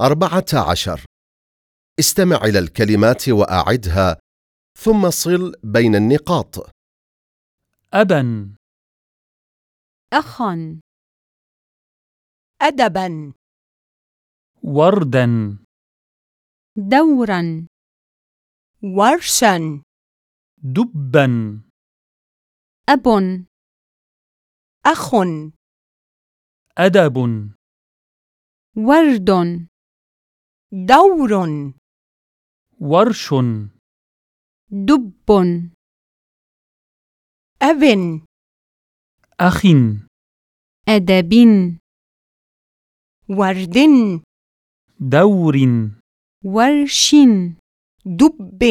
أربعة عشر. استمع إلى الكلمات وأعدها ثم صل بين النقاط. أبا. أخا. أدبا. وردا. دورا. ورشا. دبا. أب. أخ. أدب. ورد. دور ورش دب أب أخ أدب ورد دور ورش دب.